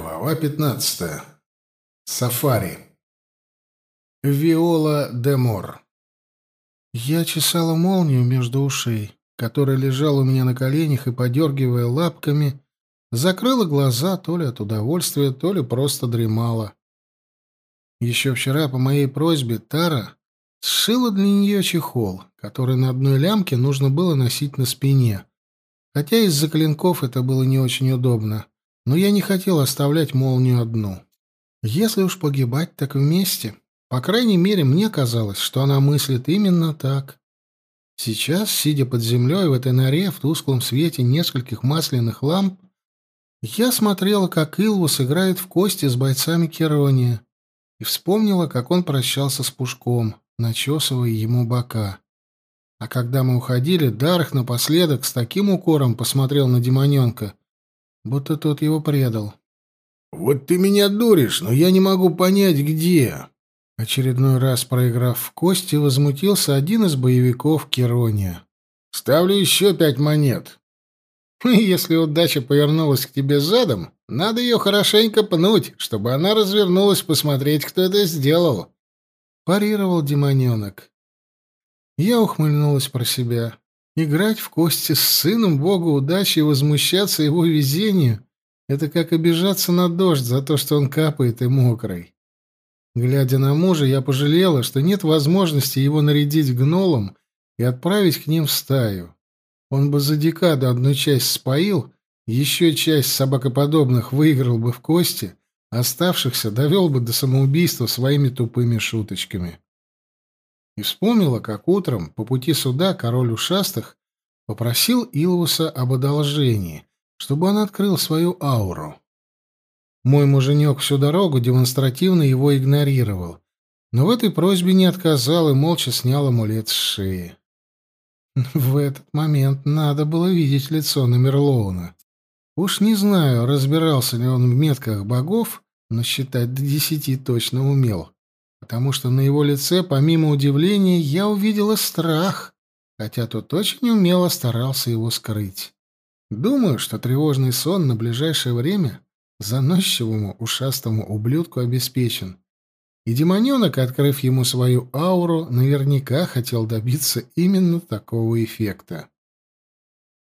Глава пятнадцатая. Сафари. Виола де Мор. Я чесала молнию между ушей, которая лежала у меня на коленях и, подергивая лапками, закрыла глаза то ли от удовольствия, то ли просто дремала. Еще вчера по моей просьбе Тара сшила для нее чехол, который на одной лямке нужно было носить на спине, хотя из-за клинков это было не очень удобно но я не хотел оставлять молнию одну. Если уж погибать, так вместе. По крайней мере, мне казалось, что она мыслит именно так. Сейчас, сидя под землей в этой норе в тусклом свете нескольких масляных ламп, я смотрела, как Илвус играет в кости с бойцами Керония, и вспомнила, как он прощался с Пушком, начесывая ему бока. А когда мы уходили, Дарх напоследок с таким укором посмотрел на демоненка, будто тот его предал. «Вот ты меня дуришь, но я не могу понять, где». Очередной раз проиграв в кости, возмутился один из боевиков Керония. «Ставлю еще пять монет». «Если удача повернулась к тебе задом, надо ее хорошенько пнуть, чтобы она развернулась посмотреть, кто это сделал», — парировал демоненок. Я ухмыльнулась про себя. Играть в кости с сыном бога удачи и возмущаться его везению — это как обижаться на дождь за то, что он капает и мокрый. Глядя на мужа, я пожалела, что нет возможности его нарядить гнолом и отправить к ним в стаю. Он бы за декаду одну часть споил, еще часть собакоподобных выиграл бы в кости, оставшихся довел бы до самоубийства своими тупыми шуточками и вспомнила, как утром по пути сюда король ушастых попросил Илвуса об одолжении, чтобы он открыл свою ауру. Мой муженек всю дорогу демонстративно его игнорировал, но в этой просьбе не отказал и молча снял амулет с шеи. В этот момент надо было видеть лицо Намерлоуна. Уж не знаю, разбирался ли он в метках богов, но считать до десяти точно умел потому что на его лице, помимо удивления, я увидела страх, хотя тот очень умело старался его скрыть. Думаю, что тревожный сон на ближайшее время заносчивому ушастому ублюдку обеспечен. И демоненок, открыв ему свою ауру, наверняка хотел добиться именно такого эффекта.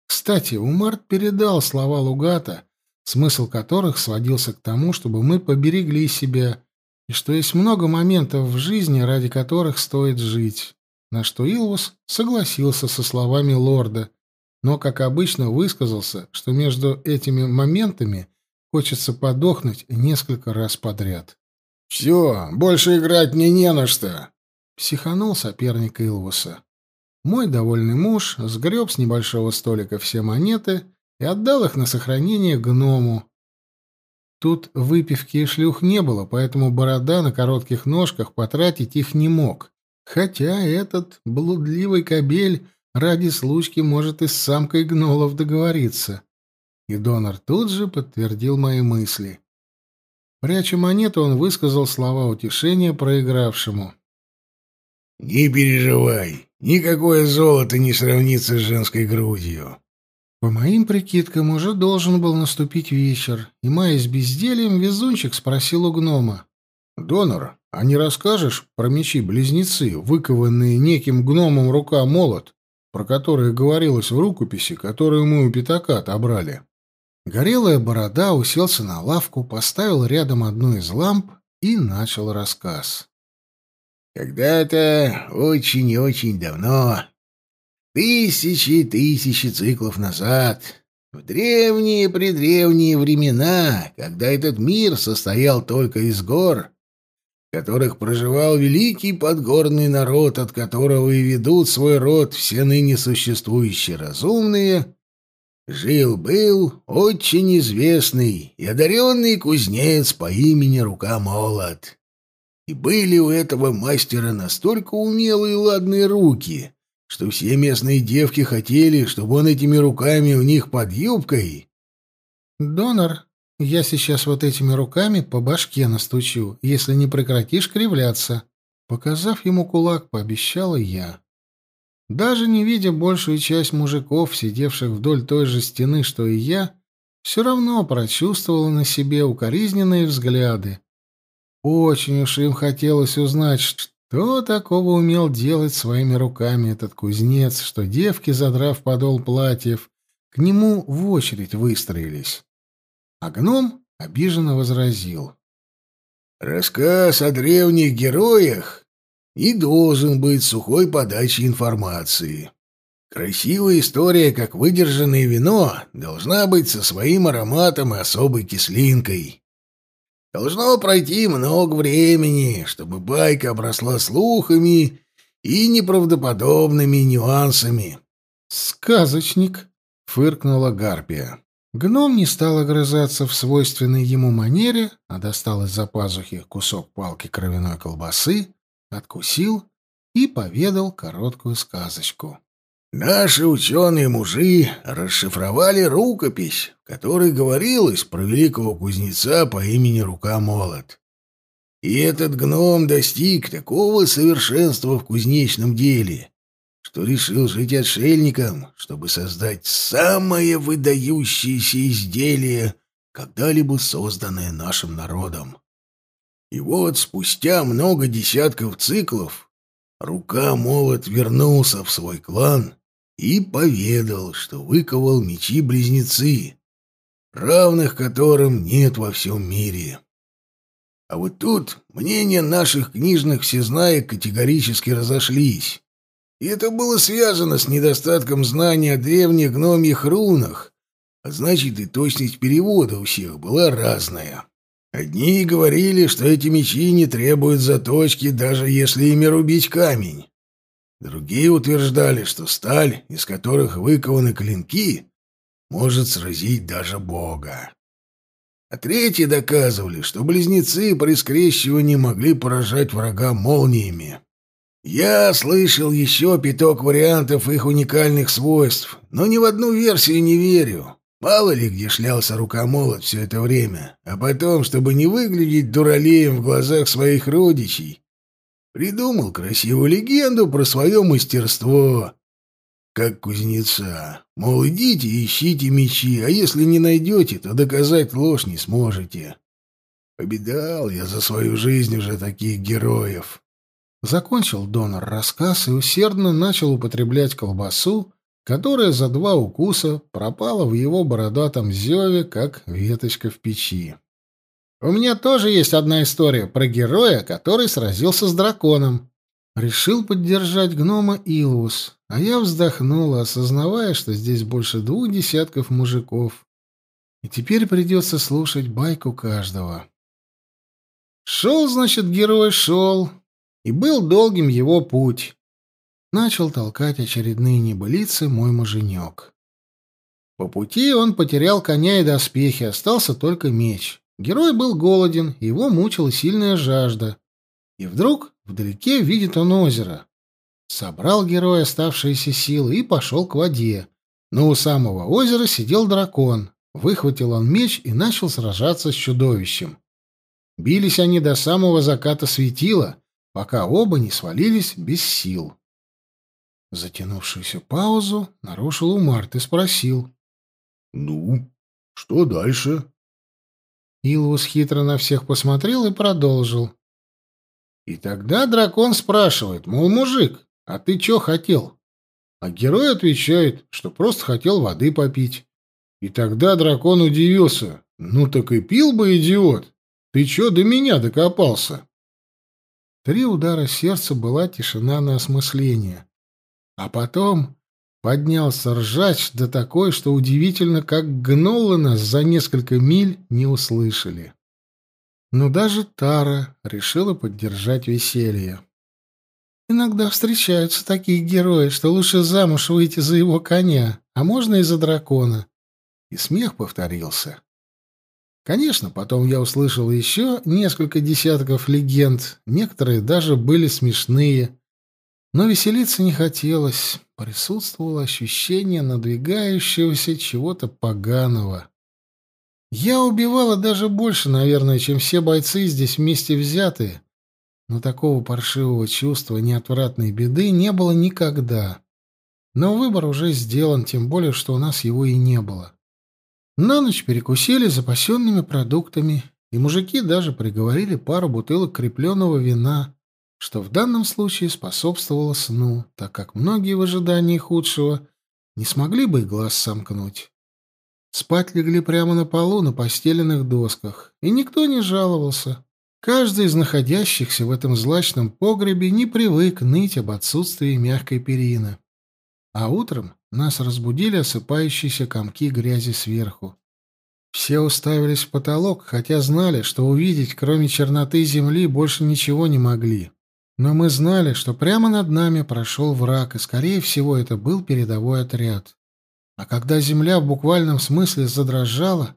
Кстати, Умарт передал слова Лугата, смысл которых сводился к тому, чтобы мы поберегли себя и что есть много моментов в жизни, ради которых стоит жить. На что Илвус согласился со словами лорда, но, как обычно, высказался, что между этими моментами хочется подохнуть несколько раз подряд. «Все, больше играть мне не на что!» — психанул соперник Илвуса. Мой довольный муж сгреб с небольшого столика все монеты и отдал их на сохранение гному, Тут выпивки и шлюх не было, поэтому борода на коротких ножках потратить их не мог. Хотя этот блудливый кобель ради случки может и с самкой гнолов договориться. И донор тут же подтвердил мои мысли. Пряча монету, он высказал слова утешения проигравшему. «Не переживай, никакое золото не сравнится с женской грудью. По моим прикидкам, уже должен был наступить вечер, и, маясь бездельем, везунчик спросил у гнома. «Донор, а не расскажешь про мечи-близнецы, выкованные неким гномом рука-молот, про которые говорилось в рукописи, которую мы у пятака отобрали?» Горелая борода уселся на лавку, поставил рядом одну из ламп и начал рассказ. «Когда-то очень и очень давно Тысячи и тысячи циклов назад, в древние-предревние времена, когда этот мир состоял только из гор, в которых проживал великий подгорный народ, от которого и ведут свой род все ныне существующие разумные, жил-был очень известный и одаренный кузнец по имени Рука-Молот. И были у этого мастера настолько умелые и ладные руки — что все местные девки хотели, чтобы он этими руками у них под юбкой. «Донор, я сейчас вот этими руками по башке настучу, если не прекратишь кривляться», показав ему кулак, пообещала я. Даже не видя большую часть мужиков, сидевших вдоль той же стены, что и я, все равно прочувствовала на себе укоризненные взгляды. Очень уж им хотелось узнать, что такого умел делать своими руками этот кузнец, что девки, задрав подол платьев, к нему в очередь выстроились. А гном обиженно возразил. «Рассказ о древних героях не должен быть сухой подачей информации. Красивая история, как выдержанное вино, должна быть со своим ароматом и особой кислинкой. Должно пройти много времени, чтобы байка обросла слухами и неправдоподобными нюансами. «Сказочник!» — фыркнула Гарпия. Гном не стал огрызаться в свойственной ему манере, а достал из-за пазухи кусок палки кровяной колбасы, откусил и поведал короткую сказочку. Наши ученые-мужи расшифровали рукопись, в которой говорилось про великого кузнеца по имени Рука-Молот. И этот гном достиг такого совершенства в кузнечном деле, что решил жить отшельником, чтобы создать самое выдающееся изделие, когда-либо созданное нашим народом. И вот спустя много десятков циклов рука-молот вернулся в свой клан и поведал, что выковал мечи-близнецы, равных которым нет во всем мире. А вот тут мнения наших книжных всезнаек категорически разошлись. И это было связано с недостатком знания о древних гномьих рунах, а значит и точность перевода у всех была разная. Одни говорили, что эти мечи не требуют заточки, даже если ими рубить камень. Другие утверждали, что сталь, из которых выкованы клинки, может сразить даже Бога. А третьи доказывали, что близнецы при скрещивании могли поражать врага молниями. Я слышал еще пяток вариантов их уникальных свойств, но ни в одну версию не верю. Мало ли где шлялся рукомолот все это время, а потом, чтобы не выглядеть дуралеем в глазах своих родичей, Придумал красивую легенду про свое мастерство, как кузнеца. Мол, идите ищите мечи, а если не найдете, то доказать ложь не сможете. Победал я за свою жизнь уже таких героев. Закончил донор рассказ и усердно начал употреблять колбасу, которая за два укуса пропала в его бородатом зеве, как веточка в печи. У меня тоже есть одна история про героя, который сразился с драконом. Решил поддержать гнома Илвус, а я вздохнула, осознавая, что здесь больше двух десятков мужиков. И теперь придется слушать байку каждого. Шел, значит, герой шел, и был долгим его путь. Начал толкать очередные небылицы мой муженек. По пути он потерял коня и доспехи, остался только меч. Герой был голоден, его мучила сильная жажда. И вдруг вдалеке видит он озеро. Собрал герой оставшиеся силы и пошел к воде. Но у самого озера сидел дракон. Выхватил он меч и начал сражаться с чудовищем. Бились они до самого заката светила, пока оба не свалились без сил. Затянувшуюся паузу нарушил Умарт и спросил. — Ну, что дальше? Илвус хитро на всех посмотрел и продолжил. И тогда дракон спрашивает, мол, мужик, а ты чё хотел? А герой отвечает, что просто хотел воды попить. И тогда дракон удивился. Ну так и пил бы, идиот. Ты чё до меня докопался? Три удара сердца была тишина на осмысление. А потом Поднялся ржач да такой, что удивительно, как гнуло нас за несколько миль не услышали. Но даже Тара решила поддержать веселье. Иногда встречаются такие герои, что лучше замуж выйти за его коня, а можно и за дракона. И смех повторился. Конечно, потом я услышал еще несколько десятков легенд, некоторые даже были смешные, но веселиться не хотелось, присутствовало ощущение надвигающегося чего-то поганого. Я убивала даже больше, наверное, чем все бойцы здесь вместе взятые, но такого паршивого чувства неотвратной беды не было никогда. Но выбор уже сделан, тем более, что у нас его и не было. На ночь перекусили запасенными продуктами, и мужики даже приговорили пару бутылок крепленного вина, что в данном случае способствовало сну, так как многие в ожидании худшего не смогли бы и глаз сомкнуть. Спать легли прямо на полу на постеленных досках, и никто не жаловался. Каждый из находящихся в этом злачном погребе не привык ныть об отсутствии мягкой перины. А утром нас разбудили осыпающиеся комки грязи сверху. Все уставились в потолок, хотя знали, что увидеть, кроме черноты земли, больше ничего не могли. Но мы знали, что прямо над нами прошел враг, и, скорее всего, это был передовой отряд. А когда земля в буквальном смысле задрожала,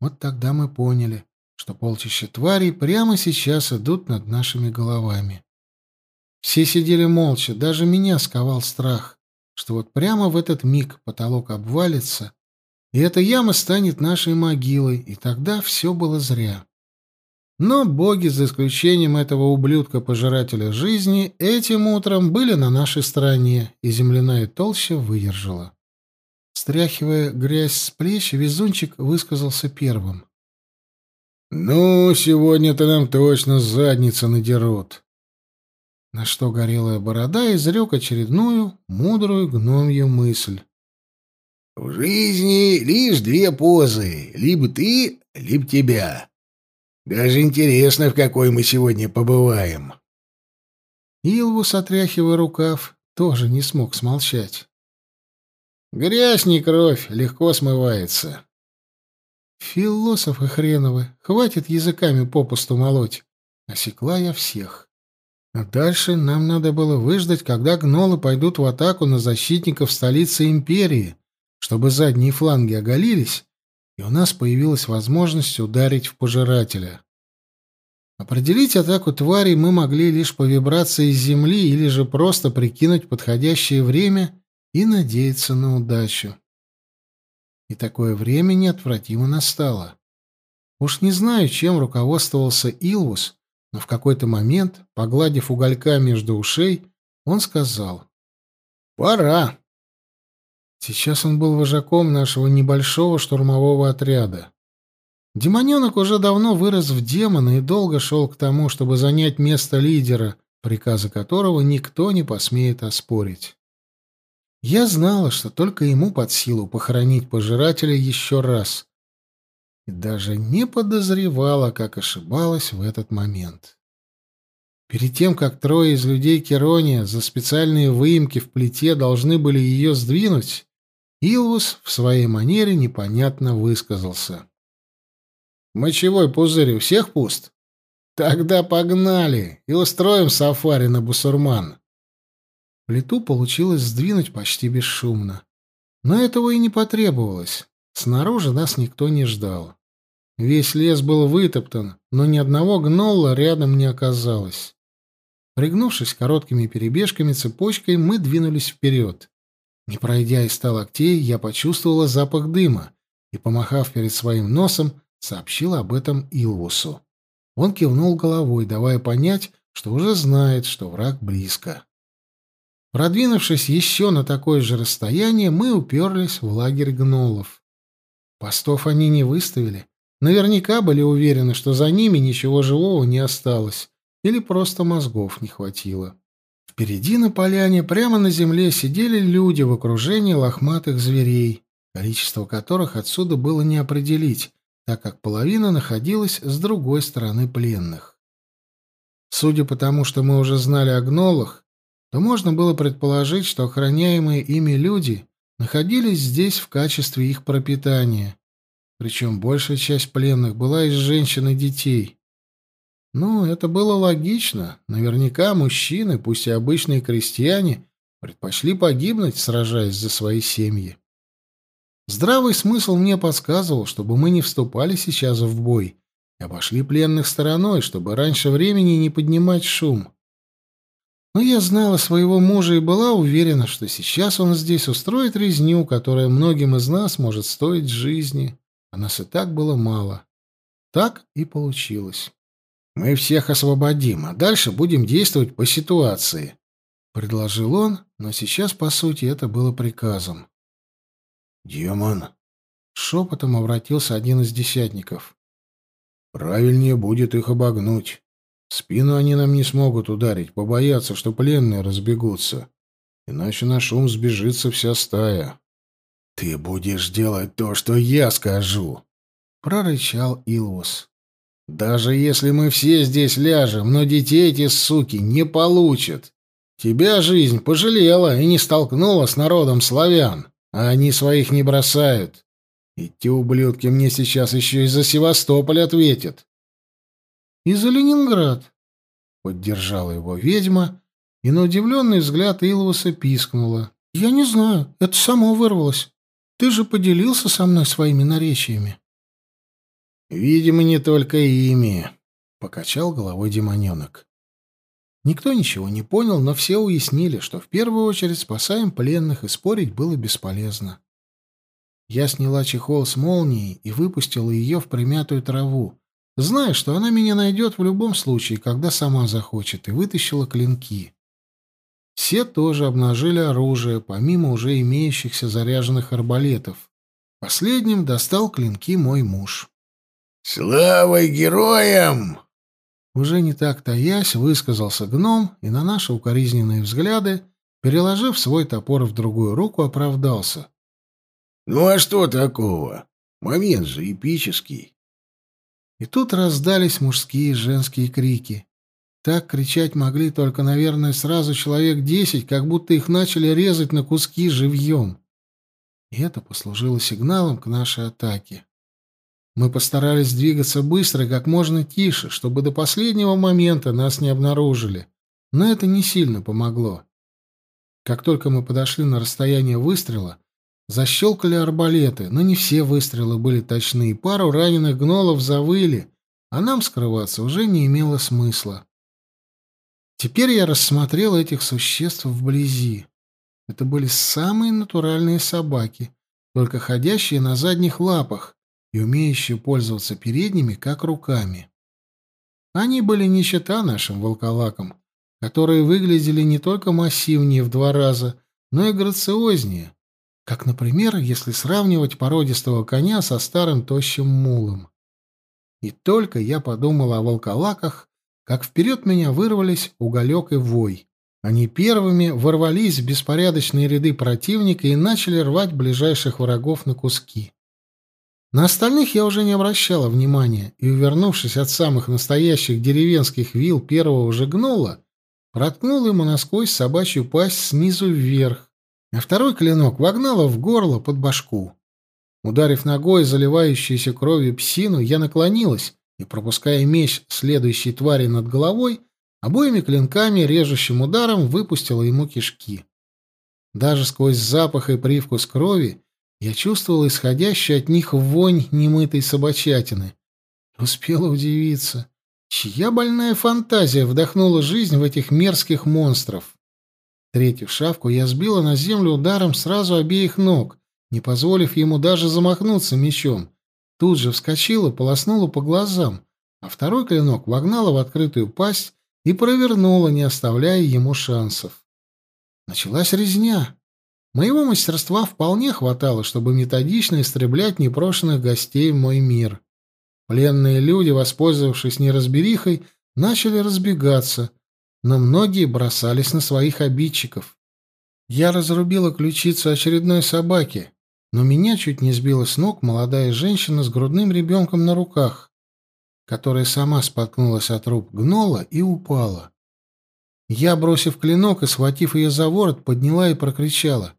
вот тогда мы поняли, что полчища тварей прямо сейчас идут над нашими головами. Все сидели молча, даже меня сковал страх, что вот прямо в этот миг потолок обвалится, и эта яма станет нашей могилой, и тогда все было зря. Но боги, за исключением этого ублюдка-пожирателя жизни, этим утром были на нашей стороне, и земляная толща выдержала. Стряхивая грязь с плеч, везунчик высказался первым. «Ну, сегодня-то нам точно задница надерут». На что горелая борода изрек очередную мудрую гномью мысль. «В жизни лишь две позы. Либо ты, либо тебя. Даже интересно, в какой мы сегодня побываем». Илвус, отряхивая рукав, тоже не смог смолчать. «Грязь не кровь, легко смывается. «Философы хреновы! Хватит языками попусту молоть!» Осекла я всех. А дальше нам надо было выждать, когда гнолы пойдут в атаку на защитников столицы империи, чтобы задние фланги оголились, и у нас появилась возможность ударить в пожирателя. Определить атаку тварей мы могли лишь по вибрации земли или же просто прикинуть подходящее время и надеяться на удачу. И такое время неотвратимо настало. Уж не знаю, чем руководствовался Илвус, но в какой-то момент, погладив уголька между ушей, он сказал «Пора». Сейчас он был вожаком нашего небольшого штурмового отряда. Демоненок уже давно вырос в демона и долго шел к тому, чтобы занять место лидера, приказы которого никто не посмеет оспорить. Я знала, что только ему под силу похоронить пожирателя еще раз. И даже не подозревала, как ошибалась в этот момент. Перед тем, как трое из людей Керония за специальные выемки в плите должны были ее сдвинуть, Илвус в своей манере непонятно высказался. «Мочевой пузырь у всех пуст? Тогда погнали и устроим сафари на Бусурман». Плиту получилось сдвинуть почти бесшумно. Но этого и не потребовалось. Снаружи нас никто не ждал. Весь лес был вытоптан, но ни одного гнолла рядом не оказалось. Пригнувшись короткими перебежками цепочкой, мы двинулись вперед. Не пройдя и ста локтей, я почувствовала запах дыма и, помахав перед своим носом, сообщила об этом Илвусу. Он кивнул головой, давая понять, что уже знает, что враг близко. Продвинувшись еще на такое же расстояние, мы уперлись в лагерь гнолов. Постов они не выставили. Наверняка были уверены, что за ними ничего живого не осталось, или просто мозгов не хватило. Впереди на поляне, прямо на земле, сидели люди в окружении лохматых зверей, количество которых отсюда было не определить, так как половина находилась с другой стороны пленных. Судя по тому, что мы уже знали о гнолах, то можно было предположить, что охраняемые ими люди находились здесь в качестве их пропитания. Причем большая часть пленных была из женщин и детей. Ну, это было логично. Наверняка мужчины, пусть и обычные крестьяне, предпочли погибнуть, сражаясь за свои семьи. Здравый смысл мне подсказывал, чтобы мы не вступали сейчас в бой и обошли пленных стороной, чтобы раньше времени не поднимать шум. Но я знала своего мужа и была уверена, что сейчас он здесь устроит резню, которая многим из нас может стоить жизни. А нас и так было мало. Так и получилось. Мы всех освободим, а дальше будем действовать по ситуации, предложил он, но сейчас, по сути, это было приказом. Демон, Шепотом обратился один из десятников. Правильнее будет их обогнуть. В спину они нам не смогут ударить, побоятся, что пленные разбегутся. Иначе на шум сбежится вся стая. — Ты будешь делать то, что я скажу, — прорычал Илвус. — Даже если мы все здесь ляжем, но детей эти суки не получат. Тебя жизнь пожалела и не столкнула с народом славян, а они своих не бросают. И те ублюдки мне сейчас еще и за Севастополь ответят. — И за Ленинград, — поддержала его ведьма, и на удивленный взгляд Илвуса пискнула. — Я не знаю, это само вырвалось. Ты же поделился со мной своими наречиями. — Видимо, не только ими, — покачал головой демоненок. Никто ничего не понял, но все уяснили, что в первую очередь спасаем пленных, и спорить было бесполезно. Я сняла чехол с молнией и выпустила ее в примятую траву, зная, что она меня найдет в любом случае, когда сама захочет, и вытащила клинки. Все тоже обнажили оружие, помимо уже имеющихся заряженных арбалетов. Последним достал клинки мой муж. «Слава героям!» Уже не так таясь, высказался гном, и на наши укоризненные взгляды, переложив свой топор в другую руку, оправдался. «Ну а что такого? Момент же эпический». И тут раздались мужские и женские крики. Так кричать могли только, наверное, сразу человек десять, как будто их начали резать на куски живьем. И это послужило сигналом к нашей атаке. Мы постарались двигаться быстро и как можно тише, чтобы до последнего момента нас не обнаружили, но это не сильно помогло. Как только мы подошли на расстояние выстрела, защелкали арбалеты, но не все выстрелы были точны, пару раненых гнолов завыли, а нам скрываться уже не имело смысла. Теперь я рассмотрел этих существ вблизи. Это были самые натуральные собаки, только ходящие на задних лапах, и умеющие пользоваться передними как руками. Они были не чета нашим волколакам, которые выглядели не только массивнее в два раза, но и грациознее, как, например, если сравнивать породистого коня со старым тощим мулом. И только я подумал о волколаках, как вперед меня вырвались уголек и вой. Они первыми ворвались в беспорядочные ряды противника и начали рвать ближайших врагов на куски. На остальных я уже не обращала внимания, и, увернувшись от самых настоящих деревенских вил первого же гнула, проткнул ему насквозь собачью пасть снизу вверх, а второй клинок вогнала в горло под башку. Ударив ногой заливающуюся кровью псину, я наклонилась и, пропуская меч следующей твари над головой, обоими клинками режущим ударом выпустила ему кишки. Даже сквозь запах и привкус крови я чувствовал исходящую от них вонь немытой собачатины. Успела удивиться, чья больная фантазия вдохнула жизнь в этих мерзких монстров. Третью шавку я сбила на землю ударом сразу обеих ног, не позволив ему даже замахнуться мечом. Тут же вскочила, полоснула по глазам, а второй клинок вогнала в открытую пасть и провернула, не оставляя ему шансов. Началась резня. Моего мастерства вполне хватало, чтобы методично истреблять непрошенных гостей в мой мир. Пленные люди, воспользовавшись неразберихой, начали разбегаться, но многие бросались на своих обидчиков. Я разрубила ключицу очередной собаки, но меня чуть не сбила с ног молодая женщина с грудным ребенком на руках, которая сама споткнулась от труп гнола и упала. Я, бросив клинок и схватив ее за ворот, подняла и прокричала.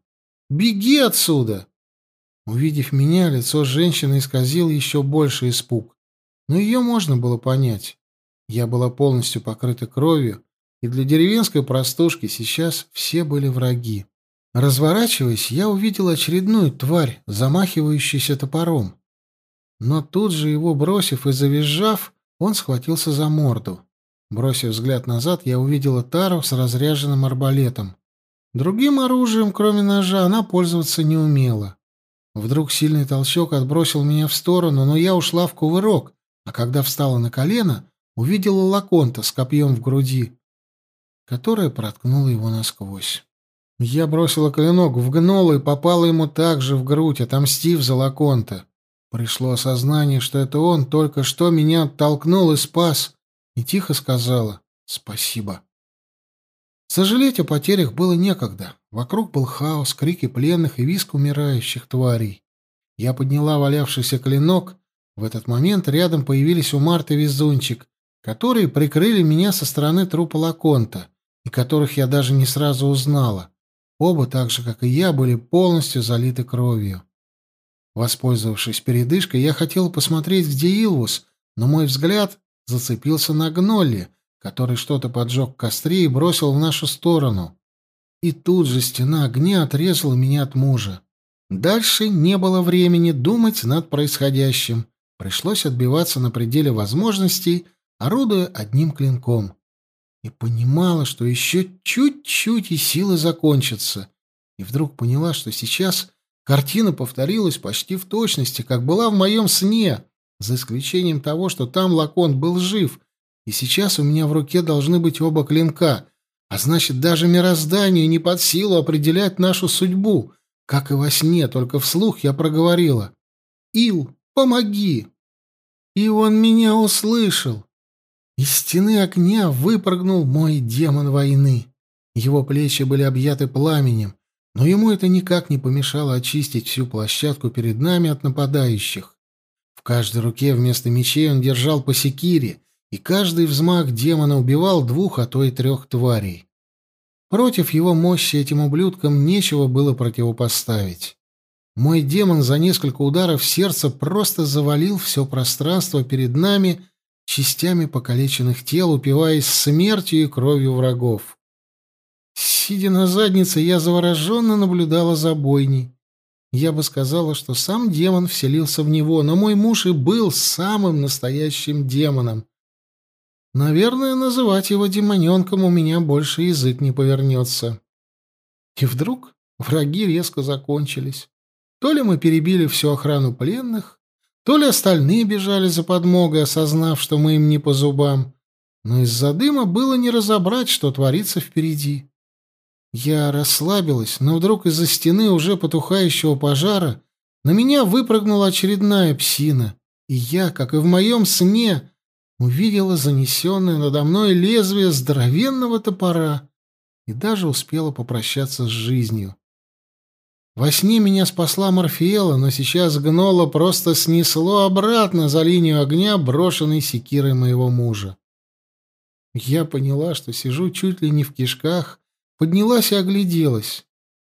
Беги отсюда!» Увидев меня, лицо женщины исказило еще больше испуг. Но ее можно было понять. Я была полностью покрыта кровью, и для деревенской простушки сейчас все были враги. Разворачиваясь, я увидел очередную тварь, замахивающуюся топором. Но тут же его бросив и завизжав, он схватился за морду. Бросив взгляд назад, я увидела Тару с разряженным арбалетом. Другим оружием, кроме ножа, она пользоваться не умела. Вдруг сильный толчок отбросил меня в сторону, но я ушла в кувырок, а когда встала на колено, увидела Лаконта с копьем в груди, которое проткнуло его насквозь. Я бросила клинок в гнола и попала ему также в грудь, отомстив за Лаконта. Пришло осознание, что это он только что меня оттолкнул и спас, и тихо сказала «Спасибо». Сожалеть о потерях было некогда. Вокруг был хаос, крики пленных и виск умирающих тварей. Я подняла валявшийся клинок. В этот момент рядом появились Умарт Марты Везунчик, которые прикрыли меня со стороны трупа Лаконта, и которых я даже не сразу узнала. Оба, так же, как и я, были полностью залиты кровью. Воспользовавшись передышкой, я хотел посмотреть, где Илвус, но мой взгляд зацепился на Гнолли, который что-то поджег в костре и бросил в нашу сторону. И тут же стена огня отрезала меня от мужа. Дальше не было времени думать над происходящим. Пришлось отбиваться на пределе возможностей, орудуя одним клинком. И понимала, что еще чуть-чуть и силы закончатся. И вдруг поняла, что сейчас картина повторилась почти в точности, как была в моем сне, за исключением того, что там Лакон был жив, и сейчас у меня в руке должны быть оба клинка, а значит, даже мирозданию не под силу определять нашу судьбу. Как и во сне, только вслух я проговорила. «Ил, помоги!» И он меня услышал. Из стены огня выпрыгнул мой демон войны. Его плечи были объяты пламенем, но ему это никак не помешало очистить всю площадку перед нами от нападающих. В каждой руке вместо мечей он держал по секире, и каждый взмах демона убивал двух, а то и трех тварей. Против его мощи этим ублюдкам нечего было противопоставить. Мой демон за несколько ударов сердца просто завалил все пространство перед нами частями покалеченных тел, упиваясь смертью и кровью врагов. Сидя на заднице, я завороженно наблюдала за бойней. Я бы сказала, что сам демон вселился в него, но мой муж и был самым настоящим демоном, Наверное, называть его демоненком у меня больше язык не повернется. И вдруг враги резко закончились. То ли мы перебили всю охрану пленных, то ли остальные бежали за подмогой, осознав, что мы им не по зубам. Но из-за дыма было не разобрать, что творится впереди. Я расслабилась, но вдруг из-за стены уже потухающего пожара на меня выпрыгнула очередная псина, и я, как и в моем сне, увидела занесенное надо мной лезвие здоровенного топора и даже успела попрощаться с жизнью. Во сне меня спасла Морфеела, но сейчас гнола просто снесло обратно за линию огня, брошенной секирой моего мужа. Я поняла, что сижу чуть ли не в кишках, поднялась и огляделась.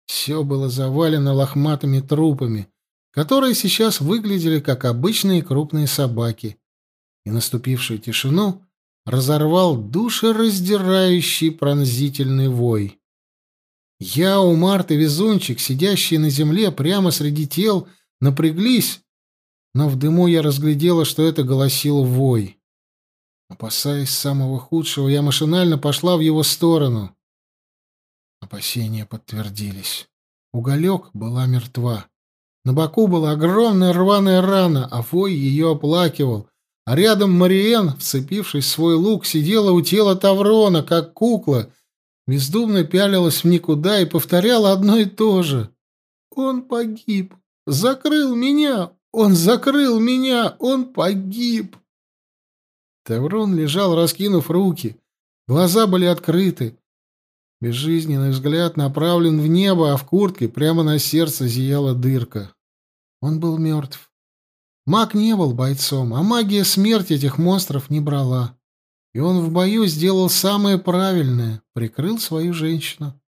Все было завалено лохматыми трупами, которые сейчас выглядели как обычные крупные собаки и наступившую тишину разорвал душераздирающий пронзительный вой. Я, Умарт и Везунчик, сидящие на земле прямо среди тел, напряглись, но в дыму я разглядела, что это голосил вой. Опасаясь самого худшего, я машинально пошла в его сторону. Опасения подтвердились. Уголек была мертва. На боку была огромная рваная рана, а вой ее оплакивал, а рядом Мариен, вцепившись в свой лук, сидела у тела Таврона, как кукла, бездумно пялилась в никуда и повторяла одно и то же. «Он погиб! Закрыл меня! Он закрыл меня! Он погиб!» Таврон лежал, раскинув руки. Глаза были открыты. Безжизненный взгляд направлен в небо, а в куртке прямо на сердце зияла дырка. Он был мертв. Маг не был бойцом, а магия смерти этих монстров не брала. И он в бою сделал самое правильное — прикрыл свою женщину.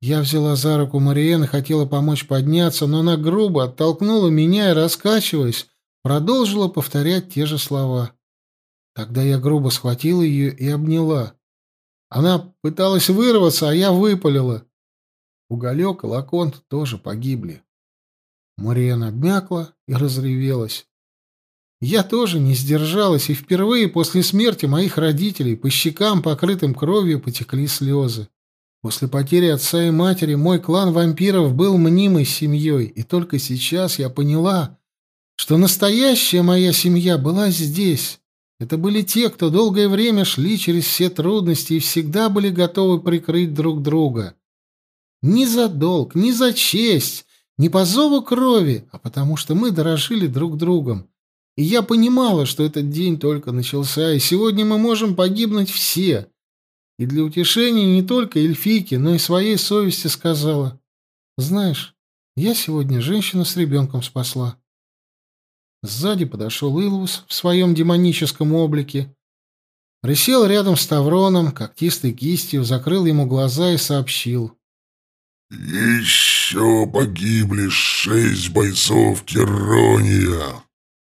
Я взяла за руку Мариэн и хотела помочь подняться, но она грубо оттолкнула меня и, раскачиваясь, продолжила повторять те же слова. Тогда я грубо схватила ее и обняла. Она пыталась вырваться, а я выпалила. Уголек и Лаконт тоже погибли. Мариэн обмякла и разревелась. Я тоже не сдержалась, и впервые после смерти моих родителей по щекам, покрытым кровью, потекли слезы. После потери отца и матери мой клан вампиров был мнимой семьей, и только сейчас я поняла, что настоящая моя семья была здесь. Это были те, кто долгое время шли через все трудности и всегда были готовы прикрыть друг друга. Ни за долг, ни за честь, не по зову крови, а потому что мы дорожили друг другом. И я понимала, что этот день только начался, и сегодня мы можем погибнуть все. И для утешения не только эльфийки, но и своей совести сказала. Знаешь, я сегодня женщину с ребенком спасла. Сзади подошел Илвус в своем демоническом облике. Присел рядом с Тавроном, когтистой кистью, закрыл ему глаза и сообщил. «Еще погибли шесть бойцов Керония!»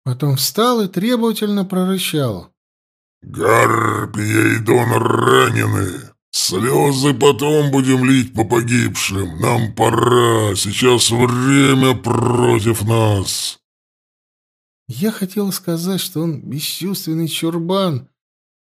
Потом встал и требовательно прорычал. «Гарпия и Дон ранены. Слезы потом будем лить по погибшим. Нам пора. Сейчас время против нас». Я хотел сказать, что он бесчувственный чурбан,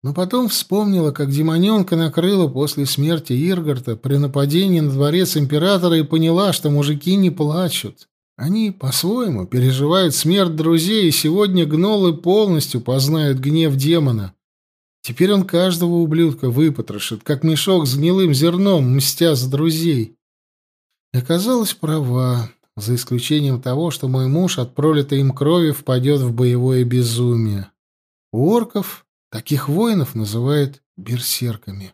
но потом вспомнила, как демоненка накрыла после смерти Иргарта при нападении на дворец императора и поняла, что мужики не плачут. Они по-своему переживают смерть друзей, и сегодня гнолы полностью познают гнев демона. Теперь он каждого ублюдка выпотрошит, как мешок с гнилым зерном, мстя за друзей. И оказалась права, за исключением того, что мой муж от пролитой им крови впадет в боевое безумие. У орков таких воинов называют берсерками.